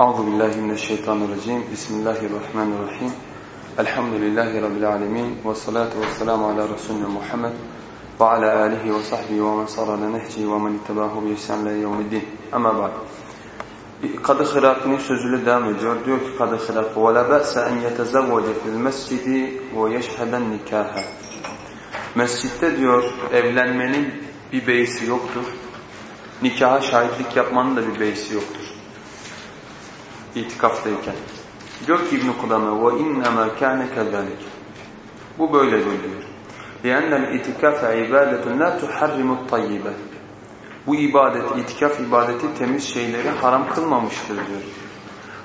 أعوذ بالله من الشيطان الرجيم بسم الله الرحمن الرحيم الحمد لله رب العالمين والصلاة والسلام على رسولنا محمد وعلى آله وصحبه ومن صار على نهجه ومن اتبعه بإحسان إلى يوم الدين أما بعد Kadı Hırat'ın sözüyle devam ediyor. Diyor ki Kadı Hırat وَلَا بَأْسَ أَنْ يَتَزَوَّجَ فِي الْمَسْجِدِ وَيَشْهَدَ النِّكَاهَ Mescitte diyor evlenmenin bir beysi yoktur. Nikaha şahitlik yapmanın da bir beysi yoktur. İtikaftayken. Diyor ki İbn-i Kudame وَاِنَّمَا كَانَ كَذَلِكَ Bu böyledir diyor. لِأَنَّ الْاِتِكَافَ عِبَادَةٌ لَا تُحَرِّمُ الطَّيِّبَةِ Bu ibadet, itikaf ibadeti temiz şeyleri haram kılmamıştır diyor.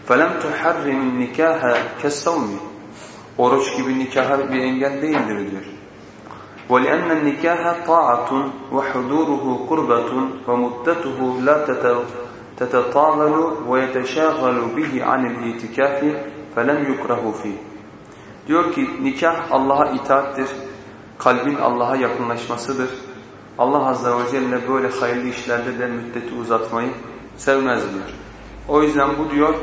فَلَمْ تُحَرِّمُ النِّكَاهَ كَسَّوْمِ Oruç gibi nikaha bir engel değildir diyor. وَلِأَنَّ النِّكَاهَ طَاعَةٌ وَحُدُورُهُ قُرْبَةٌ وَمُدَّتُهُ لَا تَتَطَاوَلُ وَيَتَشَاغَلُ بِهِ عَنِ الْاِتِكَافِ فَلَمْ يُكْرَهُ ف۪يهِ Diyor ki nikah Allah'a itaattir, kalbin Allah'a yakınlaşmasıdır. Allah Azze ve Celle böyle hayırlı işlerde de müddeti uzatmayı sevmez diyor. O yüzden bu diyor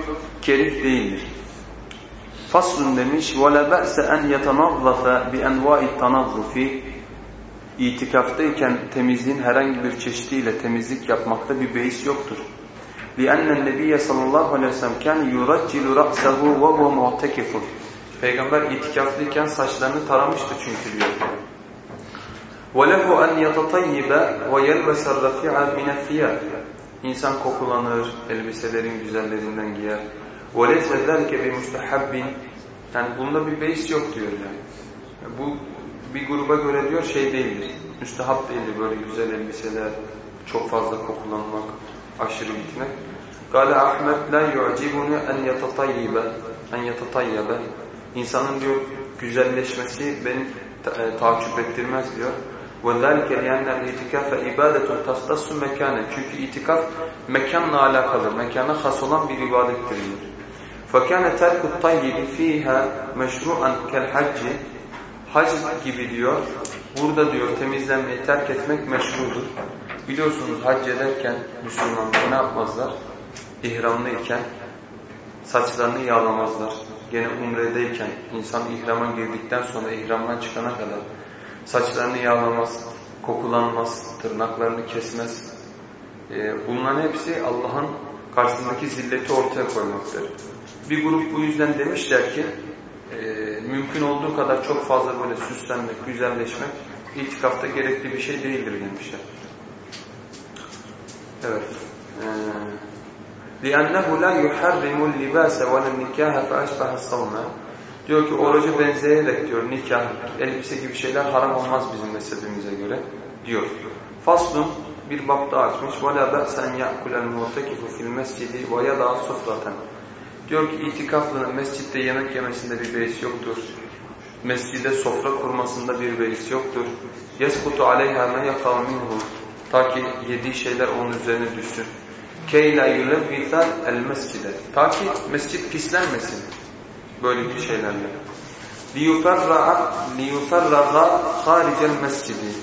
kerih değildir. Faslun demiş وَلَا بَأْسَ أَنْ يَتَنَظَّفَ بِاَنْوَاءِ التَّنَظُّفِ İtikaftayken temizliğin herhangi bir çeşidiyle temizlik yapmakta bir beis yoktur. لِأَنَّ النَّبِيَّ sallallahu aleyhi ve sellem كَانْ يُرَجِّلُ رَأْسَهُ وَهُوَ مُعْتَكِفٌ Peygamber itikaftayken saçlarını taramıştı çünkü diyor. وَلَهُ أَنْ يَتَطَيِّبَ وَيَلْبَسَ الرَّفِعَ مِنَ الثِّيَابِ İnsan kokulanır, elbiselerin güzellerinden giyer. وَلَيْسَ ذَلْكَ بِمُسْتَحَبٍ Yani bunda bir beis yok diyor yani. Bu bir gruba göre diyor şey değildir. Müstehap değildir böyle güzel elbiseler, çok fazla kokulanmak, aşırı gitmek. قال Ahmet la yu'cibuni en yetatayyibe en yetatayyibe İnsanın diyor güzelleşmesi beni e, takip ettirmez diyor. وَذَلْكَ لِيَنَّ الْاِتِكَافَ اِبَادَةٌ تَخْتَصُ مَكَانًا Çünkü itikaf mekanla alakalı, mekana has olan bir ibadettir diyor. فَكَانَ تَرْكُ الطَّيِّبِ ف۪يهَا مَشْرُعًا كَالْحَجِّ Hac gibi diyor, burada diyor temizlenmeyi terk etmek meşrudur. Biliyorsunuz hac ederken Müslümanlar ne yapmazlar? İhramlıyken saçlarını yağlamazlar. Gene umredeyken insan ihrama girdikten sonra ihramdan çıkana kadar saçlarını yağlamaz, kokulanmaz, tırnaklarını kesmez. Ee, bunların hepsi Allah'ın karşısındaki zilleti ortaya koymaktır. Bir grup bu yüzden demişler ki e, mümkün olduğu kadar çok fazla böyle süslenmek, güzelleşmek itikafta gerekli bir şey değildir demişler. Evet. لِأَنَّهُ لَا يُحَرِّمُ اللِّبَاسَ وَلَا النِّكَاهَ فَأَشْبَهَ الصَّوْمَ Diyor ki oruca benzeyerek diyor nikah, elbise gibi şeyler haram olmaz bizim mezhebimize göre diyor. Faslun bir bab daha açmış. وَلَا بَأْسَ اَنْ يَأْكُلَ الْمُعْتَكِفُ فِي الْمَسْجِدِ وَيَدَعَ صُفْرَةً Diyor ki itikaflının mescitte yemek yemesinde bir beis yoktur. Mescide sofra kurmasında bir beis yoktur. يَسْقُطُ عَلَيْهَا مَا يَقَوْ مِنْهُ Ta ki yediği şeyler onun üzerine düşsün. Keyla yulebbithan el mescide. Ta ki mescit pislenmesin. Böyle bir şeylerle. Liyuferraga haricel mescidi.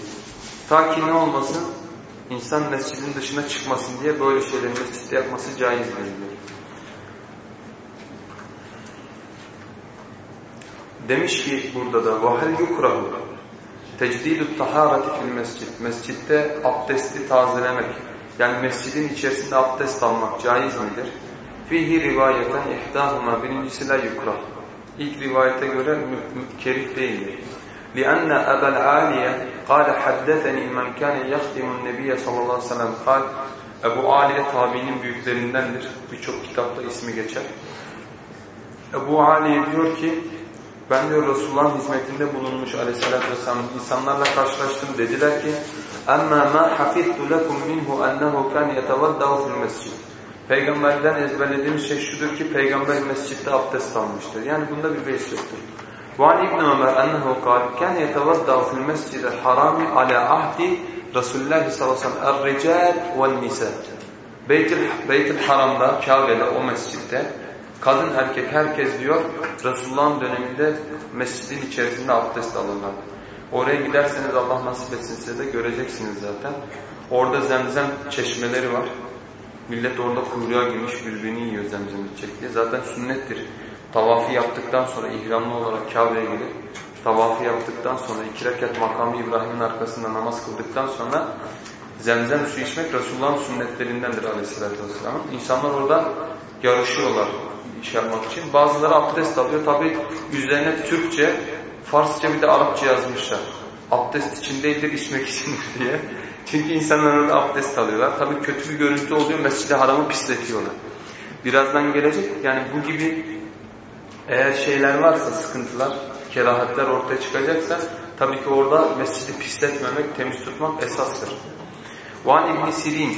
Ta ki ne olmasın? İnsan mescidin dışına çıkmasın diye böyle şeyleri mescitte yapması caiz değildir. Demiş ki burada da vahel yukrahu تَجْدِيدُ الطَّهَارَةِ fil mescid. Mescitte abdesti tazelemek. Yani mescidin içerisinde abdest almak caiz midir? Fihi rivayeten ihdahuma birincisi la yukrah. İlk rivayete göre kerih değildir. لأن أبا العالية قال حدثني من كان يخدم النبي sallallahu aleyhi ve sellem قال Ebu Aliye tabiinin büyüklerindendir. Birçok kitapta ismi geçer. Ebu Aliye diyor ki ben diyor Resulullah'ın hizmetinde bulunmuş aleyhissalatü vesselam insanlarla karşılaştım. Dediler ki اَمَّا مَا حَفِظْتُ لَكُمْ مِنْهُ اَنَّهُ كَانْ يَتَوَدَّهُ فِي الْمَسْجِدِ Peygamberden ezberlediğimiz şey şudur ki peygamber mescitte abdest almıştır. Yani bunda bir beis yoktur. وعن ابن عمر أنه قال كان يتوضأ في المسجد الحرام على عهد رسول الله صلى الله عليه وسلم الرجال والنساء Beytül, Beytül Haram'da, Kabe'de, o mescitte kadın erkek herkes diyor Resulullah'ın döneminde mescidin içerisinde abdest alırlar. Oraya giderseniz Allah nasip etsin size de göreceksiniz zaten. Orada zemzem çeşmeleri var. Millet orada kuyruğa girmiş birbirini yiyor zemzem içecek diye. Zaten sünnettir. Tavafı yaptıktan sonra ihramlı olarak Kabe'ye gelip tavafı yaptıktan sonra iki rekat makamı İbrahim'in arkasında namaz kıldıktan sonra zemzem su içmek Resulullah'ın sünnetlerindendir aleyhissalatü vesselam. İnsanlar orada yarışıyorlar iş yapmak için. Bazıları abdest alıyor. Tabi üzerine Türkçe, Farsça bir de Arapça yazmışlar. Abdest için değildir, içmek içindir diye. Çünkü insanlar orada abdest alıyorlar. Tabii kötü bir görüntü oluyor. Mescid-i Haram'ı pisletiyorlar. Birazdan gelecek. Yani bu gibi eğer şeyler varsa, sıkıntılar, kerahatler ortaya çıkacaksa tabii ki orada mescidi pisletmemek, temiz tutmak esastır. وعن ابن سيرين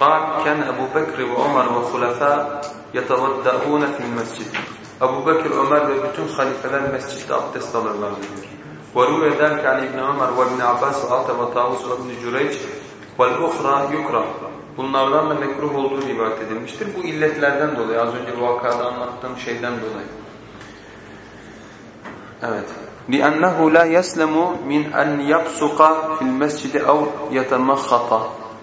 قال كان أبو بكر وعمر وخلفاء يتوضؤون في المسجد Ebu Bekir, Ömer ve bütün halifeler mescitte abdest alırlar diyor. وروي ذلك عن ابن عمر وابن عباس وعطا وطاووس وابن جريج والأخرى يكره Bunlardan da mekruh olduğu rivayet edilmiştir. Bu illetlerden dolayı, az önce bu vakada anlattığım şeyden dolayı. Evet. لِأَنَّهُ لَا يَسْلَمُ مِنْ أَنْ يَبْسُقَ فِي الْمَسْجِدِ اَوْ يَتَمَخَّطَ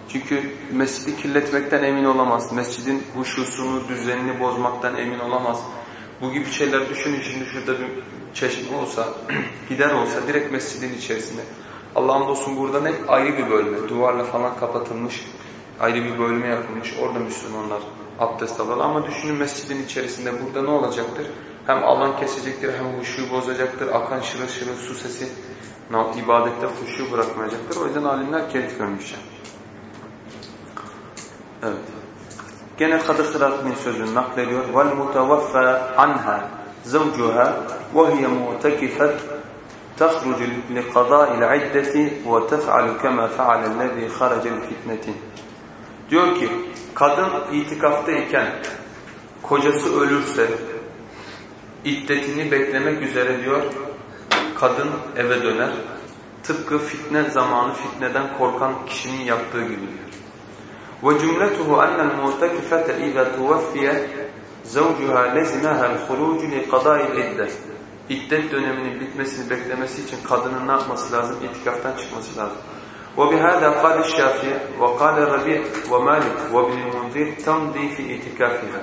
çünkü mescidi kirletmekten emin olamaz. Mescidin huşusunu, düzenini bozmaktan emin olamaz. Bu gibi şeyler düşünün şimdi şurada bir çeşme olsa, gider olsa direkt mescidin içerisinde. Allah'ım dostum burada ne? Ayrı bir bölme, duvarla falan kapatılmış, ayrı bir bölme yapılmış. Orada Müslümanlar abdest alırlar. Ama düşünün mescidin içerisinde burada ne olacaktır? Hem alan kesecektir, hem huşuyu bozacaktır. Akan şırıl şırıl su sesi ibadette huşuyu bırakmayacaktır. O yüzden alimler kerih görmüşler. Evet. Gene Kadı Sırat'ın sözünü naklediyor. وَالْمُتَوَفَّى عَنْهَا زَوْجُهَا وَهِيَ مُعْتَكِفَتْ تخرج لقضاء العدة وتفعل كما فعل الذي خرج الفتنة. Diyor ki kadın itikaftayken kocası ölürse iddetini beklemek üzere diyor kadın eve döner. Tıpkı fitne zamanı fitneden korkan kişinin yaptığı gibi diyor. وجملته أن المعتكفة إذا توفي زوجها لزمها الخروج لقضاء العدة İddet döneminin bitmesini beklemesi için kadının ne yapması lazım? İtikaftan çıkması lazım. وبهذا قال الشافعي وقال الربيع ومالك وابن المنذر تمضي في اعتكافها.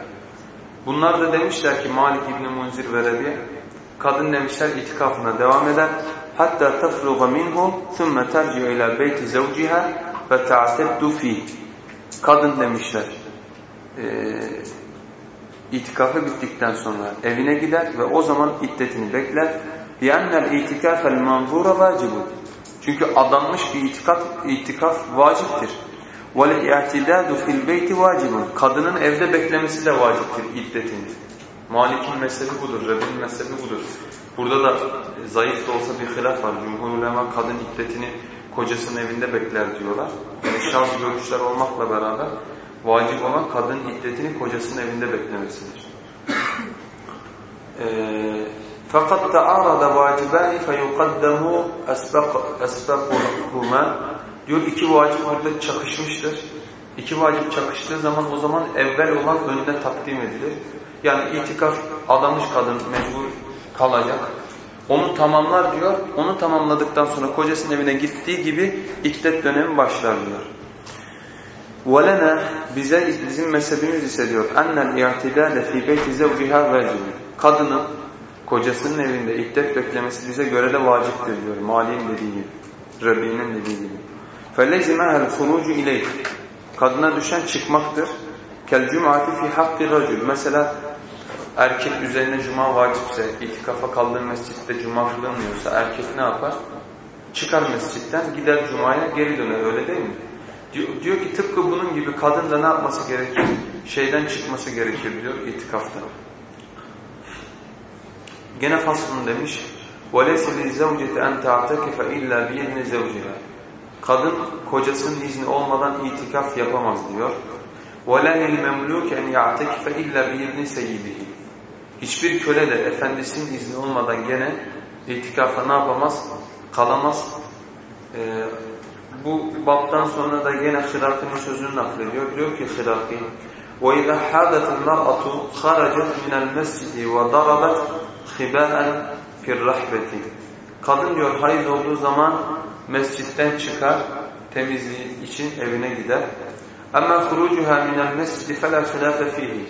Bunlar da demişler ki Malik İbn Munzir ve Rabi kadın demişler itikafına devam eder. Hatta tafruga minhu thumma terci'u ila beyti zawciha ve ta'teddu fi. Kadın demişler. E, itikafı bittikten sonra evine gider ve o zaman iddetini bekler. لِيَنَّ الْاِتِكَافَ الْمَنْظُورَ وَاجِبٌ Çünkü adanmış bir itikaf, itikaf vaciptir. وَالْاِعْتِدَادُ فِي الْبَيْتِ وَاجِبٌ Kadının evde beklemesi de vaciptir iddetini. Malik'in mezhebi budur, Rebbi'nin mezhebi budur. Burada da zayıf da olsa bir hilaf var. Cumhur ulema kadın iddetini kocasının evinde bekler diyorlar. Yani şaz görüşler olmakla beraber vacip olan kadın iddetini kocasının evinde beklemesidir. Fakat ta'arada vacibani feyukaddamu esbakuhuma diyor iki vacip burada çakışmıştır. İki vacip çakıştığı zaman o zaman evvel olan önüne takdim edilir. Yani itikaf adamış kadın mecbur kalacak. Onu tamamlar diyor. Onu tamamladıktan sonra kocasının evine gittiği gibi iddet dönemi başlar diyor. وَلَنَا bize bizim mezhebimiz ise diyor اَنَّ الْاِعْتِدَالَ ف۪ي بَيْتِ زَوْجِهَا وَاجِبٌ Kadının kocasının evinde iddet beklemesi bize göre de vaciptir diyor. Mali'nin dediği gibi. Rabbi'nin dediği gibi. فَلَزِمَهَا الْخُرُوجُ اِلَيْهِ Kadına düşen çıkmaktır. كَالْجُمْعَةِ فِي حَقِّ الرَّجُلِ Mesela erkek üzerine cuma vacipse, itikafa kaldığı mescitte cuma kılınmıyorsa erkek ne yapar? Çıkar mescitten gider cumaya geri döner öyle değil mi? Diyor, diyor ki tıpkı bunun gibi kadın da ne yapması gerekir? Şeyden çıkması gerekir diyor itikafta. Gene faslını demiş. وَلَيْسَ لِلْزَوْجَةِ اَنْ تَعْتَكِفَ اِلَّا بِيَدْنِ زَوْجِهَا Kadın kocasının izni olmadan itikaf yapamaz diyor. وَلَا لِلْمَمْلُوكِ اَنْ يَعْتَكِفَ اِلَّا بِيَدْنِ سَيِّدِهِ Hiçbir köle de efendisinin izni olmadan gene itikafa ne yapamaz? Kalamaz. Ee, bu babdan sonra da gene Hıraki'nin sözünü naklediyor. Diyor ki Hıraki وَاِذَا حَادَتِ الْمَرْأَةُ خَرَجَتْ مِنَ الْمَسْجِدِ وَضَرَبَتْ خِبَاءً فِي الرَّحْبَةِ Kadın diyor hayız olduğu zaman mescitten çıkar, temizliği için evine gider. Ama hurucuha minel mescidi fela sülafe fihi.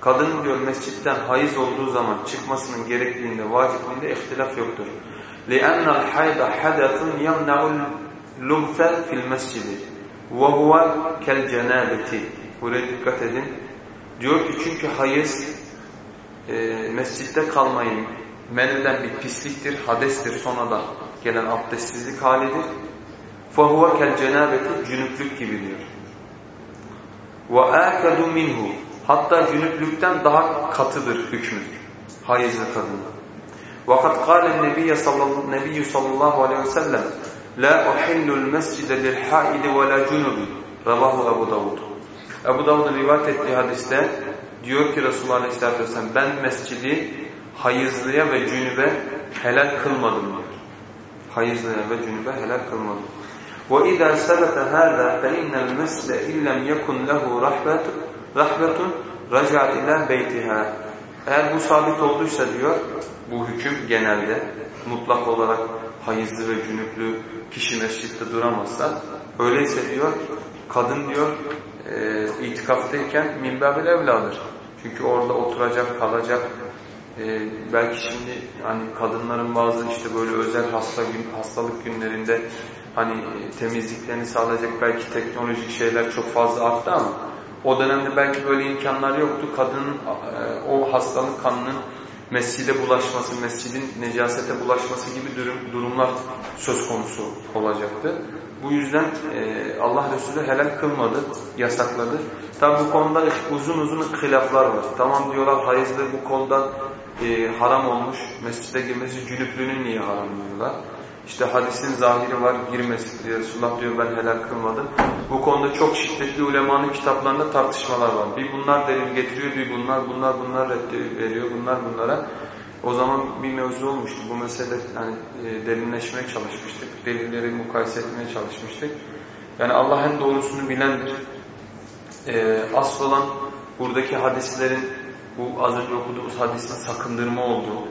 Kadın diyor mescitten hayız olduğu zaman çıkmasının gerekliğinde, vacipliğinde ihtilaf yoktur. لِأَنَّ الْحَيْدَ حَدَثٌ يَمْنَعُ الْلُمْفَ فِي الْمَسْجِدِ وَهُوَ كَالْجَنَابَةِ Buraya dikkat edin. Diyor ki çünkü hayız e, mescitte kalmayı men eden bir pisliktir, hadestir sonradan gelen abdestsizlik halidir. فَهُوَ كَالْجَنَابَةِ Cünüplük gibi diyor. وَاَكَدُ minhu Hatta cünüplükten daha katıdır hükmüdür. Hayızlı kadınlar. وَقَدْ قَالَ النَّبِيُّ sallallahu aleyhi ve sellem لَا اُحِلُّ الْمَسْجِدَ لِلْحَائِدِ وَلَا جُنُبِ Ravahu Ebu Davud. Ebu Davud'un rivayet ettiği hadiste diyor ki Resulullah Aleyhisselatü Vesselam ben mescidi hayızlıya ve cünübe helal kılmadım diyor. Hayızlıya ve cünübe helal kılmadım. وَاِذَا سَبَتَ هَذَا فَاِنَّ الْمَسْجِدَ اِلَّمْ يَكُنْ لَهُ رَحْبَةٌ rahmetun racaat ila beytiha. Eğer bu sabit olduysa diyor, bu hüküm genelde mutlak olarak hayızlı ve cünüplü kişi mescitte duramazsa, öyleyse diyor, kadın diyor e, itikaftayken minbabil evladır. Çünkü orada oturacak, kalacak. E, belki şimdi hani kadınların bazı işte böyle özel hasta gün, hastalık günlerinde hani e, temizliklerini sağlayacak belki teknolojik şeyler çok fazla arttı ama o dönemde belki böyle imkanlar yoktu. Kadının e, o hastalık kanının mescide bulaşması, mescidin necasete bulaşması gibi durum, durumlar söz konusu olacaktı. Bu yüzden e, Allah Resulü helal kılmadı, yasakladı. Tabi bu konuda uzun uzun hilaflar var. Tamam diyorlar hayızlı bu konuda e, haram olmuş, mescide girmesi cünüplüğünü niye haram diyorlar. İşte hadisin zahiri var, girmesin diye Resulullah diyor ben helal kılmadım. Bu konuda çok şiddetli ulemanın kitaplarında tartışmalar var. Bir bunlar delil getiriyor, bir bunlar, bunlar bunlar veriyor, bunlar bunlara. O zaman bir mevzu olmuştu. Bu mesele yani e, derinleşmeye çalışmıştık. Delilleri mukayese etmeye çalışmıştık. Yani Allah en doğrusunu bilendir. E, asıl olan buradaki hadislerin bu az önce okuduğumuz hadisin sakındırma olduğu,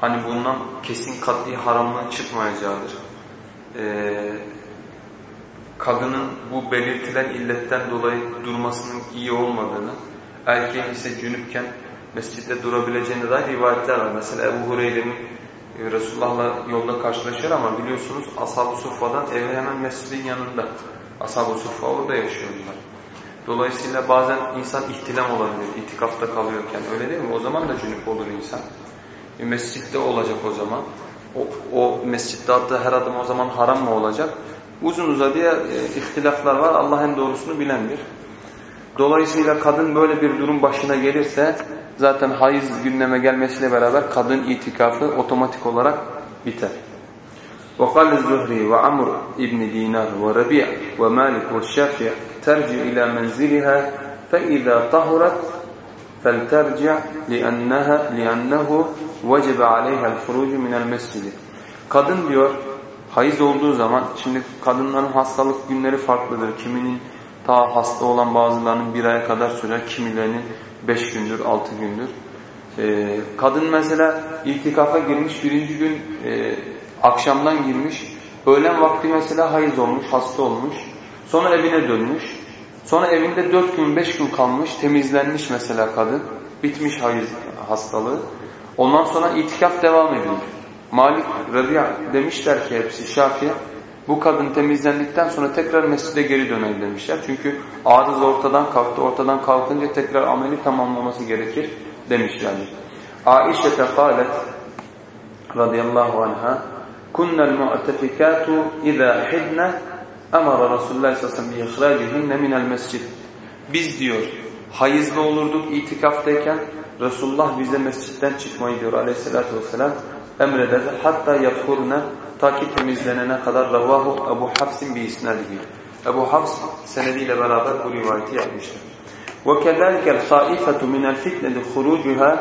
hani bundan kesin katli haramlığın çıkmayacağıdır. Ee, kadının bu belirtilen illetten dolayı durmasının iyi olmadığını, erkeğin ise cünüpken mescitte durabileceğine dair rivayetler var. Mesela Ebu Hureyre'nin e, Resulullah'la yolda karşılaşır ama biliyorsunuz Ashab-ı Suffa'dan evi hemen mescidin yanında. Ashab-ı Suffa orada yaşıyorlar. Dolayısıyla bazen insan ihtilam olabilir, itikafta kalıyorken öyle değil mi? O zaman da cünüp olur insan. Bir mescitte olacak o zaman. O, o mescitte attığı her adım o zaman haram mı olacak? Uzun uzadıya e, ihtilaflar var. Allah en doğrusunu bilendir. Dolayısıyla kadın böyle bir durum başına gelirse zaten hayız gündeme gelmesiyle beraber kadın itikafı otomatik olarak biter. وقال الزهري وعمر ابن دينار وربيع ومالك والشافعي ترجع إلى منزلها فإذا طهرت فلترجع لأنها لأنه وجب عليها الخروج من المسجد. Kadın diyor hayız olduğu zaman şimdi kadınların hastalık günleri farklıdır. Kiminin ta hasta olan bazılarının bir aya kadar sürer, kimilerinin beş gündür, altı gündür. Ee, kadın mesela itikafa girmiş birinci gün e, akşamdan girmiş, öğlen vakti mesela hayız olmuş, hasta olmuş. Sonra evine dönmüş. Sonra evinde dört gün, beş gün kalmış, temizlenmiş mesela kadın. Bitmiş hayız hastalığı. Ondan sonra itikaf devam ediyor. Malik, Rabia demişler ki hepsi Şafi'ye bu kadın temizlendikten sonra tekrar mescide geri döner demişler. Çünkü arız ortadan kalktı. Ortadan kalkınca tekrar ameli tamamlaması gerekir demişlerdir. Aişe kalet radıyallahu anha kunnel mu'tefikatu iza hidne emara Resulullah sallallahu aleyhi ve sellem ihracihinne minel mescid. Biz diyor hayızlı olurduk itikaftayken Resulullah bize mescitten çıkmayı diyor aleyhissalatü vesselam emrederdi. Hatta yafurne ta ki temizlenene kadar ravahu Ebu Hafs'in bir isnadihi. Ebu Hafs senediyle beraber bu rivayeti yapmıştır. وكذلك الخائفة من الفتنة خروجها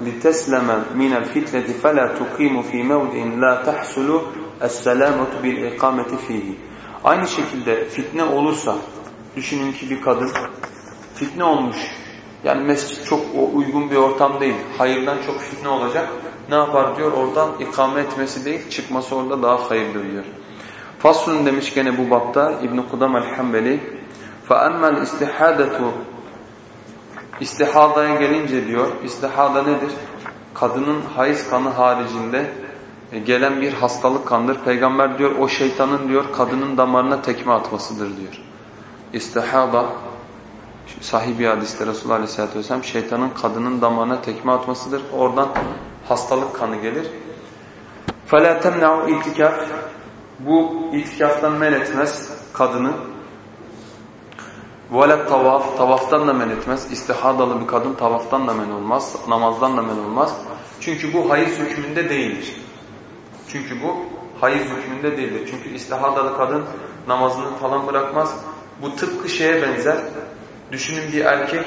لتسلم من الفتنة فلا تقيم في موضع لا تحصل السلامة بالإقامة فيه. Aynı şekilde fitne olursa, düşünün ki bir kadın fitne olmuş. Yani mescit çok uygun bir ortam değil. Hayırdan çok fitne olacak. Ne yapar diyor? Oradan ikame etmesi değil, çıkması orada daha hayırlı diyor. Faslun demiş gene bu bapta İbn-i Kudam el-Hambeli فَأَمَّا الْاِسْتِحَادَةُ İstihadaya gelince diyor, istihada nedir? Kadının hayız kanı haricinde e, gelen bir hastalık kandır. Peygamber diyor o şeytanın diyor kadının damarına tekme atmasıdır diyor. İstihada sahih bir hadiste Resulullah Aleyhisselatü Vesselam şeytanın kadının damarına tekme atmasıdır. Oradan hastalık kanı gelir. فَلَا تَمْنَعُ itikaf Bu itikaftan men etmez kadını. وَلَا tavaf Tavaftan da men etmez. İstihadalı bir kadın tavaftan da men olmaz. Namazdan da men olmaz. Çünkü bu hayız hükmünde değildir. Çünkü bu hayız hükmünde değildir. Çünkü istihadalı kadın namazını falan bırakmaz. Bu tıpkı şeye benzer. Düşünün bir erkek,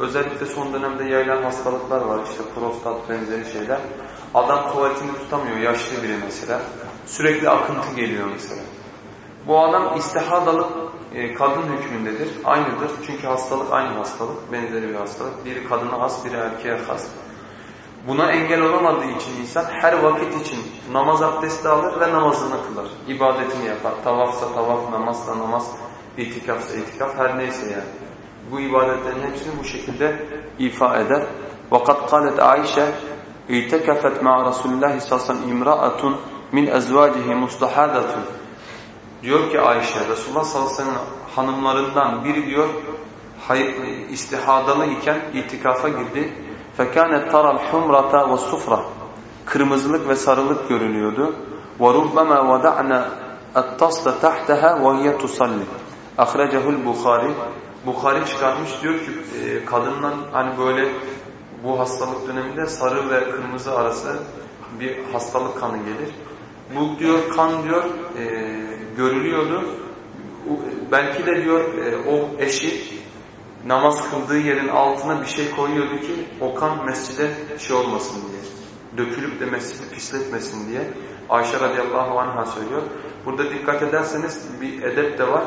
özellikle son dönemde yayılan hastalıklar var işte prostat benzeri şeyler. Adam tuvaletini tutamıyor, yaşlı biri mesela. Sürekli akıntı geliyor mesela. Bu adam istihadalı e, kadın hükmündedir, aynıdır. Çünkü hastalık aynı hastalık, benzeri bir hastalık. Biri kadına has, biri erkeğe has. Buna engel olamadığı için insan her vakit için namaz abdesti alır ve namazını kılar. İbadetini yapar. Tavafsa tavaf, namazsa namaz, itikafsa itikaf, her neyse yani Bu ibadetlerin hepsini bu şekilde ifa eder. وَقَدْ قَالَتْ عَيْشَ اِيْتَكَفَتْ مَعَ رَسُولِ اللّٰهِ سَلْسَنْ اِمْرَأَةٌ مِنْ اَزْوَاجِهِ مُسْتَحَادَةٌ Diyor ki Ayşe, Resulullah sallallahu aleyhi ve sellem hanımlarından biri diyor, istihadalı iken itikafa girdi. فَكَانَتْ تَرَى الْحُمْرَةَ وَالسُّفْرَةِ Kırmızılık ve sarılık görünüyordu. وَرُبَّمَا وَدَعْنَا التَّصْلَ تَحْتَهَا وَهِيَ تُصَلِّ Ahrecehul Bukhari. Bukhari çıkarmış diyor ki e, kadından hani böyle bu hastalık döneminde sarı ve kırmızı arası bir hastalık kanı gelir. Bu diyor kan diyor e, görülüyordu. E, belki de diyor e, o eşi namaz kıldığı yerin altına bir şey koyuyordu ki o kan mescide şey olmasın diye. Dökülüp de mescidi pisletmesin diye. Ayşe radıyallahu anh'a söylüyor. Burada dikkat ederseniz bir edep de var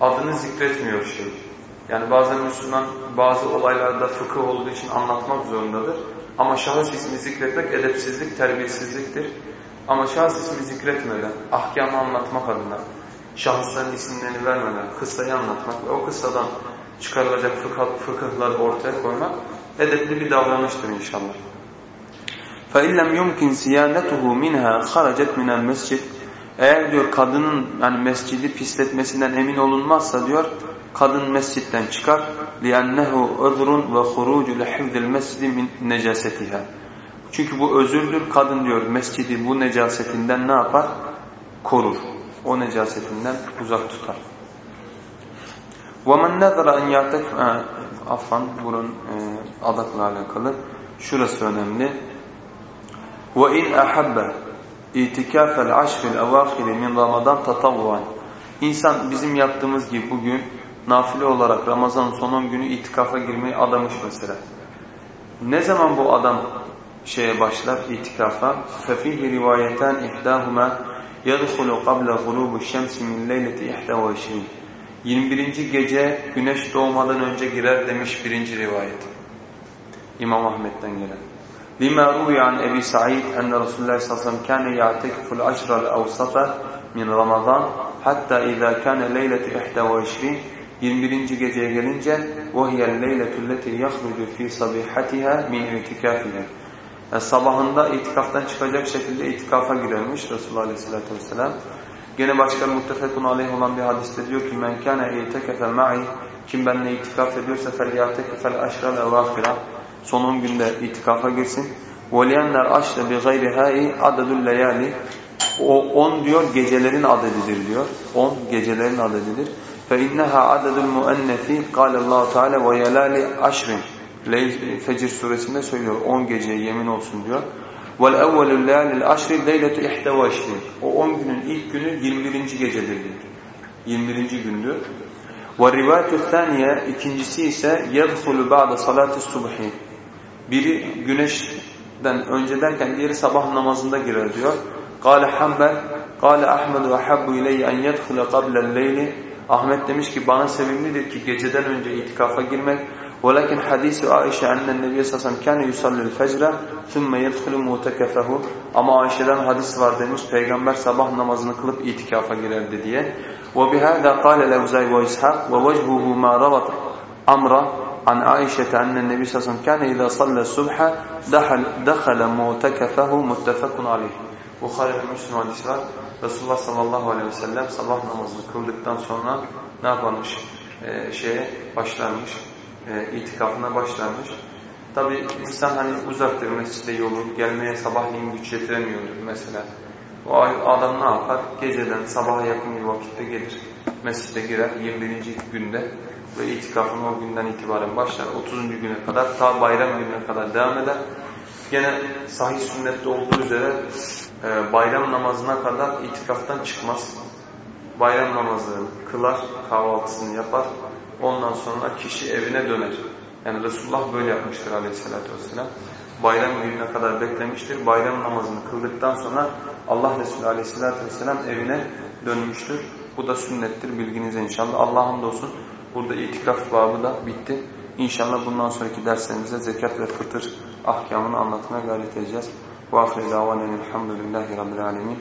Adını zikretmiyor şey. Yani bazen Müslüman bazı olaylarda fıkıh olduğu için anlatmak zorundadır. Ama şahıs ismi zikretmek edepsizlik, terbiyesizliktir. Ama şahıs ismi zikretmeden, ahkamı anlatmak adına, şahısların isimlerini vermeden, kıssayı anlatmak ve o kıssadan çıkarılacak fıkıh, fıkıhları ortaya koymak edepli bir davranıştır inşallah. فَاِنْ لَمْ يُمْكِنْ سِيَانَتُهُ مِنْهَا خَرَجَتْ مِنَ الْمَسْجِدِ Eğer diyor kadının yani mescidi pisletmesinden emin olunmazsa diyor kadın mescitten çıkar لِأَنَّهُ اَذْرٌ وَخُرُوجُ لَحِفْذِ الْمَسْجِدِ مِنْ نَجَاسَتِهَا Çünkü bu özürdür. Kadın diyor mescidi bu necasetinden ne yapar? Korur. O necasetinden uzak tutar. وَمَنْ نَذَرَ اَنْ يَعْتَكْ Affan bunun e, adakla alakalı. Şurası önemli. وَاِنْ اَحَبَّ اِتِكَافَ الْعَشْرِ الْاَوَاخِرِ مِنْ رَمَضَانْ تَطَوُّعًا İnsan bizim yaptığımız gibi bugün nafile olarak Ramazan son 10 günü itikafa girmeyi adamış mesela. Ne zaman bu adam şeye başlar itikafa? فَفِيهِ رِوَايَتَانْ اِحْدَاهُمَا يَدْخُلُ قَبْلَ غُلُوبُ الشَّمْسِ مِنْ لَيْلَةِ اِحْدَى 21. gece güneş doğmadan önce girer demiş birinci rivayet. İmam Ahmet'ten gelen. لما روي عن أبي سعيد أن رسول الله صلى الله عليه وسلم كان يعتكف العشر الأوسط من رمضان حتى إذا كان ليلة 21 21. geceye gelince وَهِيَ اللَّيْلَةُ الَّتِي يَخْرُجُ ف۪ي صَبِحَتِهَا مِنْ اِتِكَافِهَا yani Sabahında itikaftan çıkacak şekilde itikafa girermiş Resulullah Aleyhisselatü Vesselam. Gene başka muttefekun aleyh olan bir hadiste diyor ki men kana itekefe ma'i kim benimle itikaf ediyorsa felyatekefel aşral evâfira son 10 günde itikafa girsin. وَلِيَنَّرْ aşre بِغَيْرِ هَاِي عَدَدُ اللَّيَالِ O 10 diyor gecelerin adedidir diyor. 10 gecelerin adedidir. فَاِنَّهَا عَدَدُ الْمُؤَنَّثِ قَالَ اللّٰهُ تَعَالَى وَيَلَالِ عَشْرٍ Fecir suresinde söylüyor 10 geceye yemin olsun diyor. وَالْاَوَّلُ اللَّيَالِ الْعَشْرِ لَيْلَةُ اِحْتَوَ O 10 günün ilk günü 21. gecedir diyor. 21. gündür. وَالرِّوَاتُ الثَّانِيَ ikincisi ise يَدْخُلُ بَعْدَ صَلَاةِ الصُّبْحِ biri güneşten önce derken diğeri sabah namazında girer diyor. Kale Hanbel, Kale Ahmed ve habbu ileyye en yedhule qablel leyli. Ahmet demiş ki bana sevimlidir ki geceden önce itikafa girmek. Velakin hadisi Ayşe annen Nebiye sasam kâne yusallül fecre thümme yedhulü mutekefehu. Ama Ayşe'den hadis var demiş peygamber sabah namazını kılıp itikafa girerdi diye. Ve bihâdâ kâle levzay ve ishâk ve vechbuhu mâ ravat amra عن عائشة أن النبي صلى الله عليه وسلم كان إذا صلى الصبح دخل, دخل معتكفه متفق عليه. Bukhari ve Müslim hadisi var. Resulullah sallallahu aleyhi ve sellem sabah namazını kıldıktan sonra ne yaparmış? Ee, şeye başlarmış, e, itikafına başlarmış. Tabi insan hani uzaktır mescide yolu, gelmeye sabahleyin güç yetiremiyordur mesela. O adam ne yapar? Geceden sabaha yakın bir vakitte gelir. Mescide girer 21. günde ve itikafını o günden itibaren başlar. 30. güne kadar ta bayram gününe kadar devam eder. Gene sahih sünnette olduğu üzere e, bayram namazına kadar itikaftan çıkmaz. Bayram namazını kılar, kahvaltısını yapar. Ondan sonra kişi evine döner. Yani Resulullah böyle yapmıştır aleyhissalatü vesselam. Bayram gününe kadar beklemiştir. Bayram namazını kıldıktan sonra Allah Resulü aleyhissalatü vesselam evine dönmüştür. Bu da sünnettir bilginize inşallah. Allah hamdolsun Burada itikaf babı da bitti. İnşallah bundan sonraki derslerimize zekat ve fıtır ahkamını anlatmaya gayret edeceğiz. Bu ahire davanen elhamdülillahi rabbil alemin.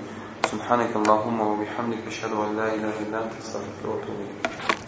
Subhaneke Allahumma ve bihamdik eşhedü en la ilahe illa ente estağfiruke ve